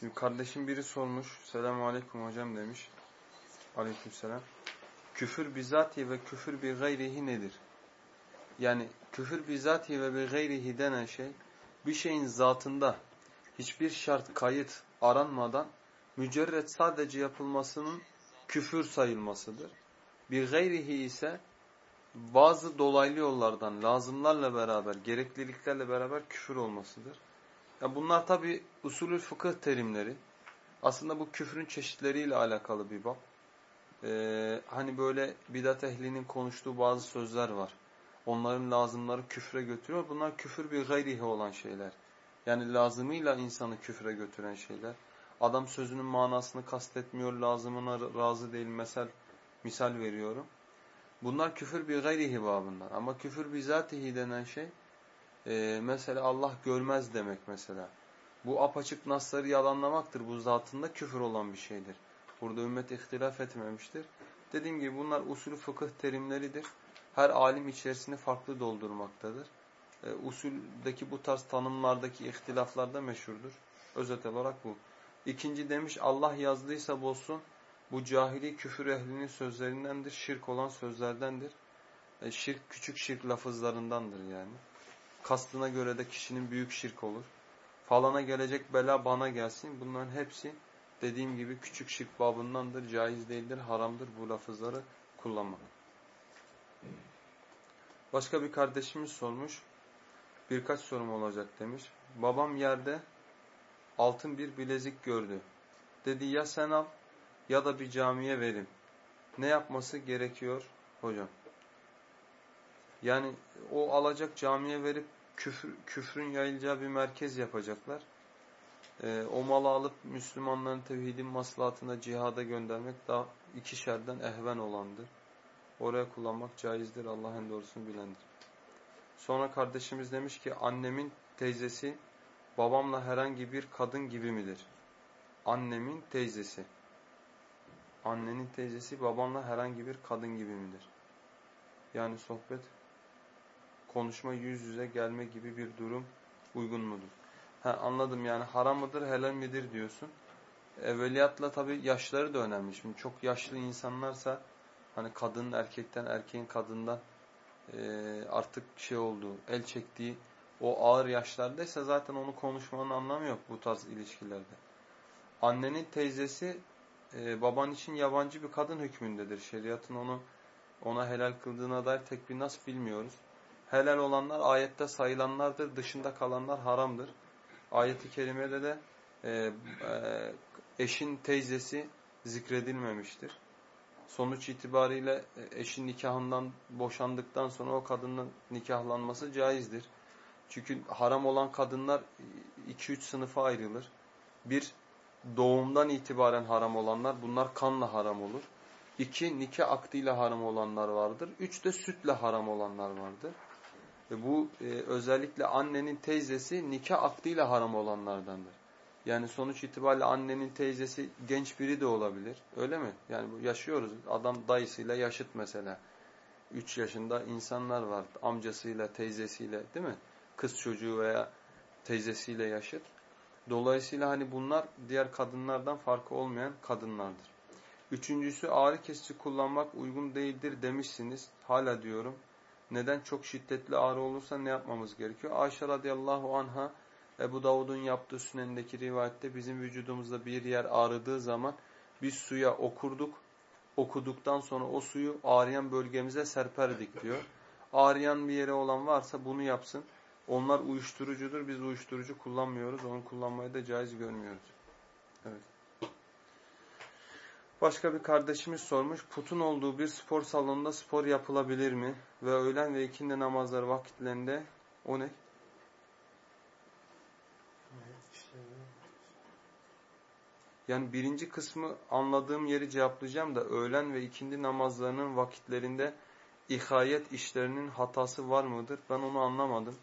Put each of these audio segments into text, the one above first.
Şimdi kardeşim biri sormuş. Selamun aleyküm hocam demiş. Aleyküm selam. Küfür bizatihi ve küfür bir gayrihi nedir? Yani küfür bizatihi ve bir gayrihi denen şey bir şeyin zatında hiçbir şart kayıt aranmadan mücerret sadece yapılmasının küfür sayılmasıdır. Bir gayrihi ise bazı dolaylı yollardan, lazımlarla beraber, gerekliliklerle beraber küfür olmasıdır. Ya bunlar tabi usulü fıkıh terimleri. Aslında bu küfrün çeşitleriyle alakalı bir bab. Ee, hani böyle bidat ehlinin konuştuğu bazı sözler var. Onların lazımları küfre götürüyor. Bunlar küfür bir gayrihi olan şeyler. Yani lazımıyla insanı küfre götüren şeyler. Adam sözünün manasını kastetmiyor, lazımına razı değil. Mesel, misal veriyorum. Bunlar küfür bir gayrihi babından. Ama küfür bizatihi denen şey e, mesela Allah görmez demek mesela. Bu apaçık nasları yalanlamaktır. Bu zatında küfür olan bir şeydir. Burada ümmet ihtilaf etmemiştir. Dediğim gibi bunlar usulü fıkıh terimleridir. Her alim içerisini farklı doldurmaktadır. E, usuldeki bu tarz tanımlardaki ihtilaflar da meşhurdur. Özet olarak bu. İkinci demiş Allah yazdıysa bozsun. Bu cahili küfür ehlinin sözlerindendir. Şirk olan sözlerdendir. E, şirk küçük şirk lafızlarındandır yani. Kastına göre de kişinin büyük şirk olur. Falana gelecek bela bana gelsin. Bunların hepsi dediğim gibi küçük şirk babındandır. Caiz değildir, haramdır bu lafızları kullanmak. Başka bir kardeşimiz sormuş. Birkaç sorum olacak demiş. Babam yerde altın bir bilezik gördü. Dedi ya sen al ya da bir camiye verin. Ne yapması gerekiyor hocam? Yani o alacak camiye verip küfür, küfrün yayılacağı bir merkez yapacaklar. Ee, o malı alıp Müslümanların tevhidin maslahatına cihada göndermek daha ikişerden ehven olandır. Oraya kullanmak caizdir. Allah'ın doğrusunu bilendir. Sonra kardeşimiz demiş ki annemin teyzesi babamla herhangi bir kadın gibi midir? Annemin teyzesi. Annenin teyzesi babamla herhangi bir kadın gibi midir? Yani sohbet konuşma yüz yüze gelme gibi bir durum uygun mudur? Ha, anladım yani haram mıdır helal midir diyorsun. Evveliyatla tabi yaşları da önemli. Şimdi çok yaşlı insanlarsa hani kadın erkekten erkeğin kadından e, artık şey olduğu el çektiği o ağır yaşlardaysa zaten onu konuşmanın anlamı yok bu tarz ilişkilerde. Annenin teyzesi e, baban için yabancı bir kadın hükmündedir. Şeriatın onu ona helal kıldığına dair tek bir nas bilmiyoruz. Helal olanlar ayette sayılanlardır, dışında kalanlar haramdır. Ayet-i kerimede de e, e, eşin teyzesi zikredilmemiştir. Sonuç itibariyle e, eşin nikahından boşandıktan sonra o kadının nikahlanması caizdir. Çünkü haram olan kadınlar 2-3 sınıfa ayrılır. Bir, doğumdan itibaren haram olanlar, bunlar kanla haram olur. İki, nikah aktıyla haram olanlar vardır. Üç de sütle haram olanlar vardır. Bu e, özellikle annenin teyzesi nikah aktıyla haram olanlardandır. Yani sonuç itibariyle annenin teyzesi genç biri de olabilir. Öyle mi? Yani yaşıyoruz. Adam dayısıyla yaşıt mesela. Üç yaşında insanlar var. Amcasıyla, teyzesiyle değil mi? Kız çocuğu veya teyzesiyle yaşıt. Dolayısıyla hani bunlar diğer kadınlardan farkı olmayan kadınlardır. Üçüncüsü ağrı kesici kullanmak uygun değildir demişsiniz. Hala diyorum. Neden? Çok şiddetli ağrı olursa ne yapmamız gerekiyor? Ayşe radıyallahu anha Ebu Davud'un yaptığı sünendeki rivayette bizim vücudumuzda bir yer ağrıdığı zaman biz suya okurduk. Okuduktan sonra o suyu ağrıyan bölgemize serperdik diyor. Ağrıyan bir yere olan varsa bunu yapsın. Onlar uyuşturucudur. Biz uyuşturucu kullanmıyoruz. Onu kullanmayı da caiz görmüyoruz. Evet. Başka bir kardeşimiz sormuş. Putun olduğu bir spor salonunda spor yapılabilir mi? Ve öğlen ve ikindi namazları vakitlerinde o ne? Yani birinci kısmı anladığım yeri cevaplayacağım da öğlen ve ikindi namazlarının vakitlerinde ihayet işlerinin hatası var mıdır? Ben onu anlamadım.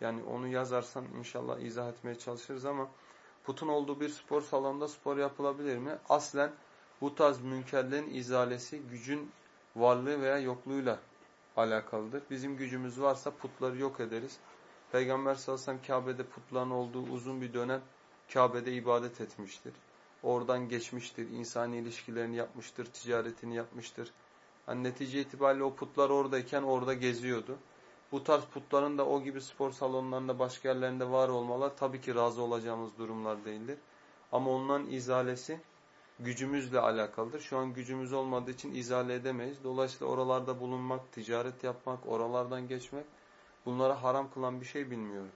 Yani onu yazarsan inşallah izah etmeye çalışırız ama putun olduğu bir spor salonunda spor yapılabilir mi? Aslen bu tarz münkerlerin izalesi gücün varlığı veya yokluğuyla alakalıdır. Bizim gücümüz varsa putları yok ederiz. Peygamber sallallahu aleyhi ve sellem Kabe'de putların olduğu uzun bir dönem Kabe'de ibadet etmiştir. Oradan geçmiştir, insani ilişkilerini yapmıştır, ticaretini yapmıştır. Yani netice itibariyle o putlar oradayken orada geziyordu. Bu tarz putların da o gibi spor salonlarında başka yerlerinde var olmalar tabii ki razı olacağımız durumlar değildir. Ama onların izalesi gücümüzle alakalıdır. Şu an gücümüz olmadığı için izale edemeyiz. Dolayısıyla oralarda bulunmak, ticaret yapmak, oralardan geçmek bunlara haram kılan bir şey bilmiyorum.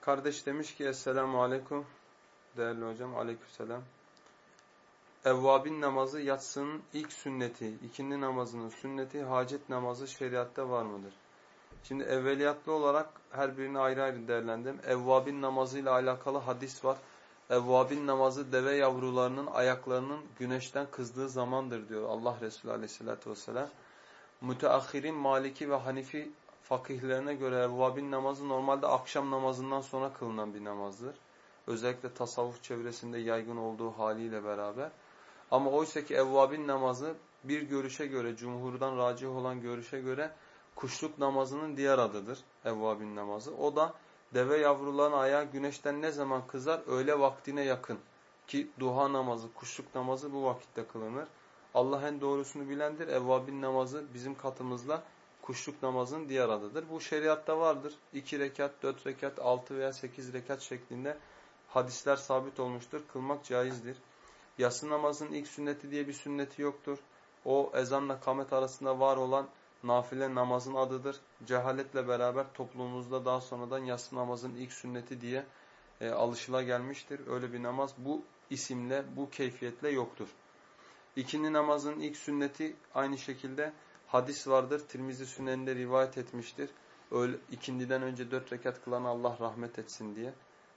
Kardeş demiş ki Esselamu Aleyküm. Değerli hocam Aleykümselam. Evvabin namazı yatsının ilk sünneti, ikindi namazının sünneti, hacet namazı şeriatta var mıdır? Şimdi evveliyatlı olarak her birini ayrı ayrı değerlendim. Evvabin namazıyla alakalı hadis var. Evvabin namazı deve yavrularının ayaklarının güneşten kızdığı zamandır diyor Allah Resulü aleyhissalatü vesselam. Müteahhirin Maliki ve Hanifi fakihlerine göre evvabin namazı normalde akşam namazından sonra kılınan bir namazdır. Özellikle tasavvuf çevresinde yaygın olduğu haliyle beraber. Ama oysa ki evvabin namazı bir görüşe göre, cumhurdan racih olan görüşe göre kuşluk namazının diğer adıdır. Evvabin namazı. O da deve yavruların ayağı güneşten ne zaman kızar? Öğle vaktine yakın. Ki duha namazı, kuşluk namazı bu vakitte kılınır. Allah en doğrusunu bilendir. Evvabin namazı bizim katımızla kuşluk namazının diğer adıdır. Bu şeriatta vardır. 2 rekat, 4 rekat, 6 veya 8 rekat şeklinde hadisler sabit olmuştur. Kılmak caizdir. Yatsı namazının ilk sünneti diye bir sünneti yoktur. O ezanla kamet arasında var olan nafile namazın adıdır. Cehaletle beraber toplumumuzda daha sonradan yatsı namazın ilk sünneti diye e, alışıla gelmiştir. Öyle bir namaz bu isimle, bu keyfiyetle yoktur. İkindi namazın ilk sünneti aynı şekilde hadis vardır. Tirmizi Sünen'de rivayet etmiştir. Öyle, ikindiden önce dört rekat kılan Allah rahmet etsin diye.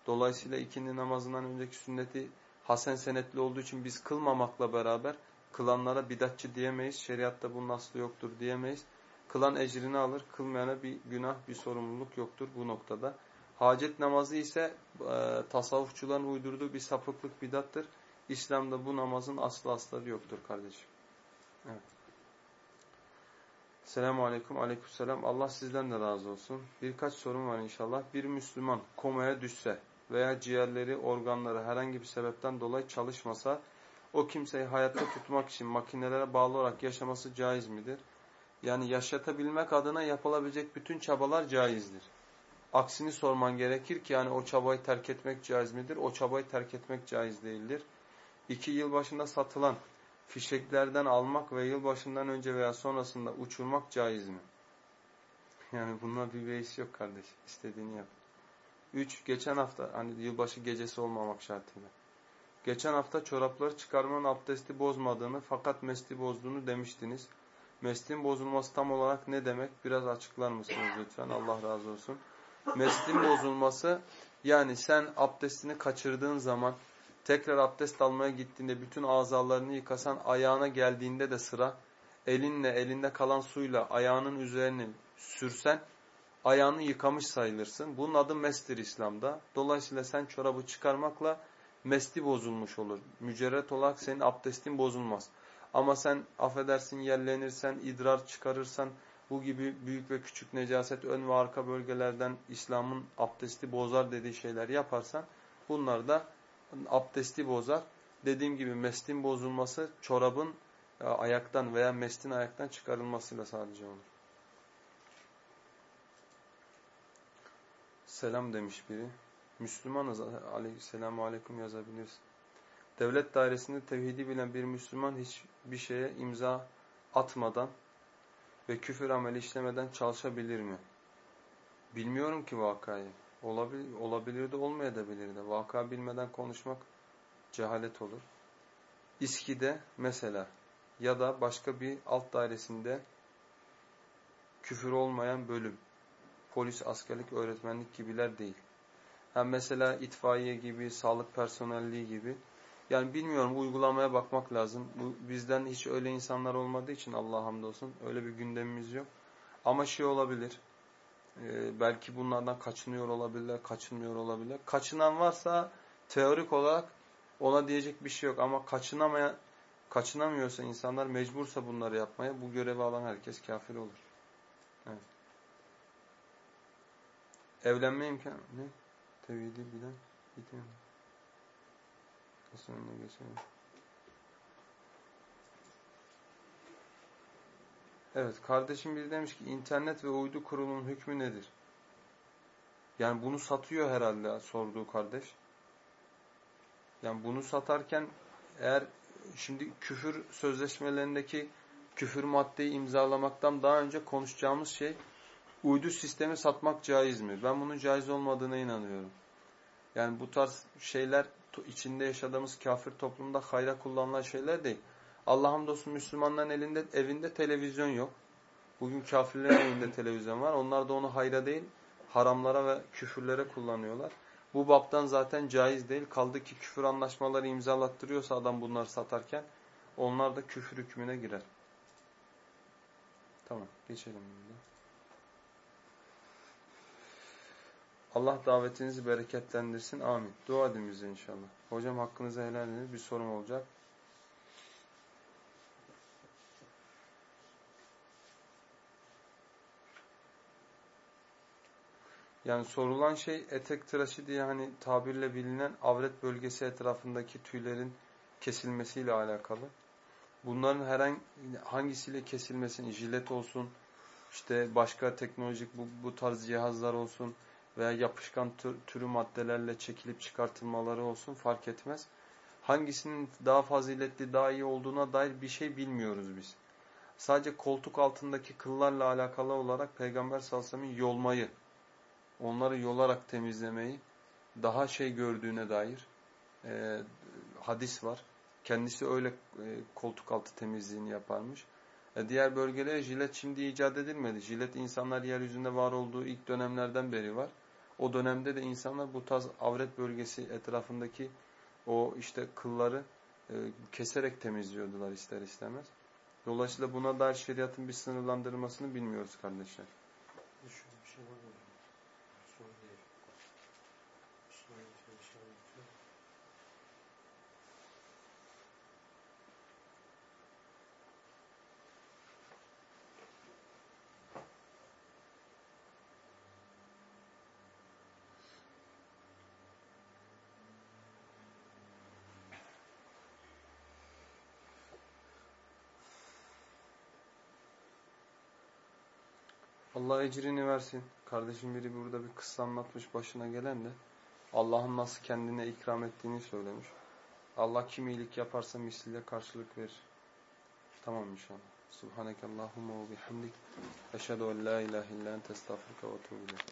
Dolayısıyla ikindi namazından önceki sünneti hasen senetli olduğu için biz kılmamakla beraber kılanlara bidatçı diyemeyiz. Şeriatta bunun aslı yoktur diyemeyiz. Kılan ecrini alır, kılmayana bir günah, bir sorumluluk yoktur bu noktada. Hacet namazı ise e, tasavvufçuların uydurduğu bir sapıklık bidattır. İslam'da bu namazın aslı asları yoktur kardeşim. Evet. Selamun Aleyküm. Aleykümselam. Allah sizden de razı olsun. Birkaç sorum var inşallah. Bir Müslüman komaya düşse veya ciğerleri, organları herhangi bir sebepten dolayı çalışmasa o kimseyi hayatta tutmak için makinelere bağlı olarak yaşaması caiz midir? Yani yaşatabilmek adına yapılabilecek bütün çabalar caizdir. Aksini sorman gerekir ki yani o çabayı terk etmek caiz midir? O çabayı terk etmek caiz değildir. İki yıl başında satılan fişeklerden almak ve yılbaşından önce veya sonrasında uçurmak caiz mi? Yani bunlar bir beis yok kardeş. İstediğini yap. Üç, geçen hafta hani yılbaşı gecesi olmamak şartıyla. Geçen hafta çorapları çıkarmanın abdesti bozmadığını fakat mesli bozduğunu demiştiniz. Meslin bozulması tam olarak ne demek? Biraz açıklar mısınız lütfen? Allah razı olsun. Meslin bozulması yani sen abdestini kaçırdığın zaman tekrar abdest almaya gittiğinde bütün azalarını yıkasan ayağına geldiğinde de sıra elinle elinde kalan suyla ayağının üzerine sürsen ayağını yıkamış sayılırsın. Bunun adı mestir İslam'da. Dolayısıyla sen çorabı çıkarmakla mesli bozulmuş olur. Mücerret olarak senin abdestin bozulmaz. Ama sen affedersin yerlenirsen, idrar çıkarırsan, bu gibi büyük ve küçük necaset ön ve arka bölgelerden İslam'ın abdesti bozar dediği şeyler yaparsan bunlar da abdesti bozar. Dediğim gibi meslin bozulması çorabın e, ayaktan veya meslin ayaktan çıkarılmasıyla sadece olur. Selam demiş biri. Müslümanız. Selamu aleyküm yazabilirsin. Devlet dairesinde tevhidi bilen bir Müslüman hiçbir şeye imza atmadan ve küfür ameli işlemeden çalışabilir mi? Bilmiyorum ki vakayı. Olabilir, olabilir de olmayabilir de. Vaka bilmeden konuşmak cehalet olur. İSKİ'de mesela ya da başka bir alt dairesinde küfür olmayan bölüm, polis, askerlik, öğretmenlik gibiler değil. Hem mesela itfaiye gibi, sağlık personelliği gibi. Yani bilmiyorum uygulamaya bakmak lazım. Bu, bizden hiç öyle insanlar olmadığı için Allah hamdolsun öyle bir gündemimiz yok. Ama şey olabilir. E, belki bunlardan kaçınıyor olabilirler, kaçınmıyor olabilir. Kaçınan varsa teorik olarak ona diyecek bir şey yok. Ama kaçınamayan, kaçınamıyorsa insanlar mecbursa bunları yapmaya bu görevi alan herkes kafir olur. Evet. Evlenme imkanı ne? Tevhidi bilen gidiyor. Nasıl önüne geçelim? Evet, kardeşim biri demiş ki internet ve uydu kurulunun hükmü nedir? Yani bunu satıyor herhalde sorduğu kardeş. Yani bunu satarken eğer şimdi küfür sözleşmelerindeki küfür maddeyi imzalamaktan daha önce konuşacağımız şey uydu sistemi satmak caiz mi? Ben bunun caiz olmadığına inanıyorum. Yani bu tarz şeyler içinde yaşadığımız kafir toplumda hayra kullanılan şeyler değil. Allah hamdolsun Müslümanların elinde evinde televizyon yok. Bugün kafirlerin elinde televizyon var. Onlar da onu hayra değil, haramlara ve küfürlere kullanıyorlar. Bu baptan zaten caiz değil. Kaldı ki küfür anlaşmaları imzalattırıyorsa adam bunları satarken onlar da küfür hükmüne girer. Tamam, geçelim burada. Allah davetinizi bereketlendirsin. Amin. Dua edin bize inşallah. Hocam hakkınızı helal edin. Bir sorum olacak. Yani sorulan şey etek tıraşı diye hani tabirle bilinen avret bölgesi etrafındaki tüylerin kesilmesiyle alakalı. Bunların herhangi hangisiyle kesilmesini, jilet olsun, işte başka teknolojik bu, bu tarz cihazlar olsun veya yapışkan tür, türü maddelerle çekilip çıkartılmaları olsun fark etmez. Hangisinin daha faziletli, daha iyi olduğuna dair bir şey bilmiyoruz biz. Sadece koltuk altındaki kıllarla alakalı olarak Peygamber sallallahu yolmayı onları yolarak temizlemeyi daha şey gördüğüne dair e, hadis var. Kendisi öyle e, koltuk altı temizliğini yaparmış. E, diğer bölgelere jilet şimdi icat edilmedi. Jilet insanlar yeryüzünde var olduğu ilk dönemlerden beri var. O dönemde de insanlar bu tarz avret bölgesi etrafındaki o işte kılları e, keserek temizliyordular ister istemez. Dolayısıyla buna dair şeriatın bir sınırlandırmasını bilmiyoruz kardeşler. Şöyle bir şey var mı? Soru değil. Soru değil. işareti. Allah ecrini versin. Kardeşim biri burada bir kıssa anlatmış başına gelen de Allah'ın nasıl kendine ikram ettiğini söylemiş. Allah kim iyilik yaparsa misliyle karşılık verir. Tamam inşallah. Subhaneke Allahumma ve bihamdik. Eşhedü en la ilahe illa ente estağfurke ve